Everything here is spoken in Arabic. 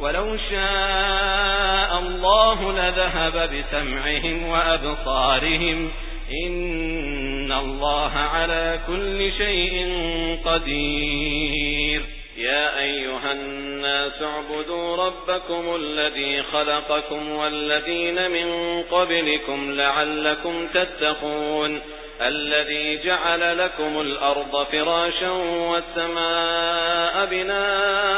ولو شاء الله لذهب بسمعهم وأبصارهم. إن الله على كل شيء قدير. يا أيها الناس اعبدوا ربكم الذي خلقكم والذين من قبلكم لعلكم تتقون. الذي جعل لكم الأرض فراشا والسماء بناء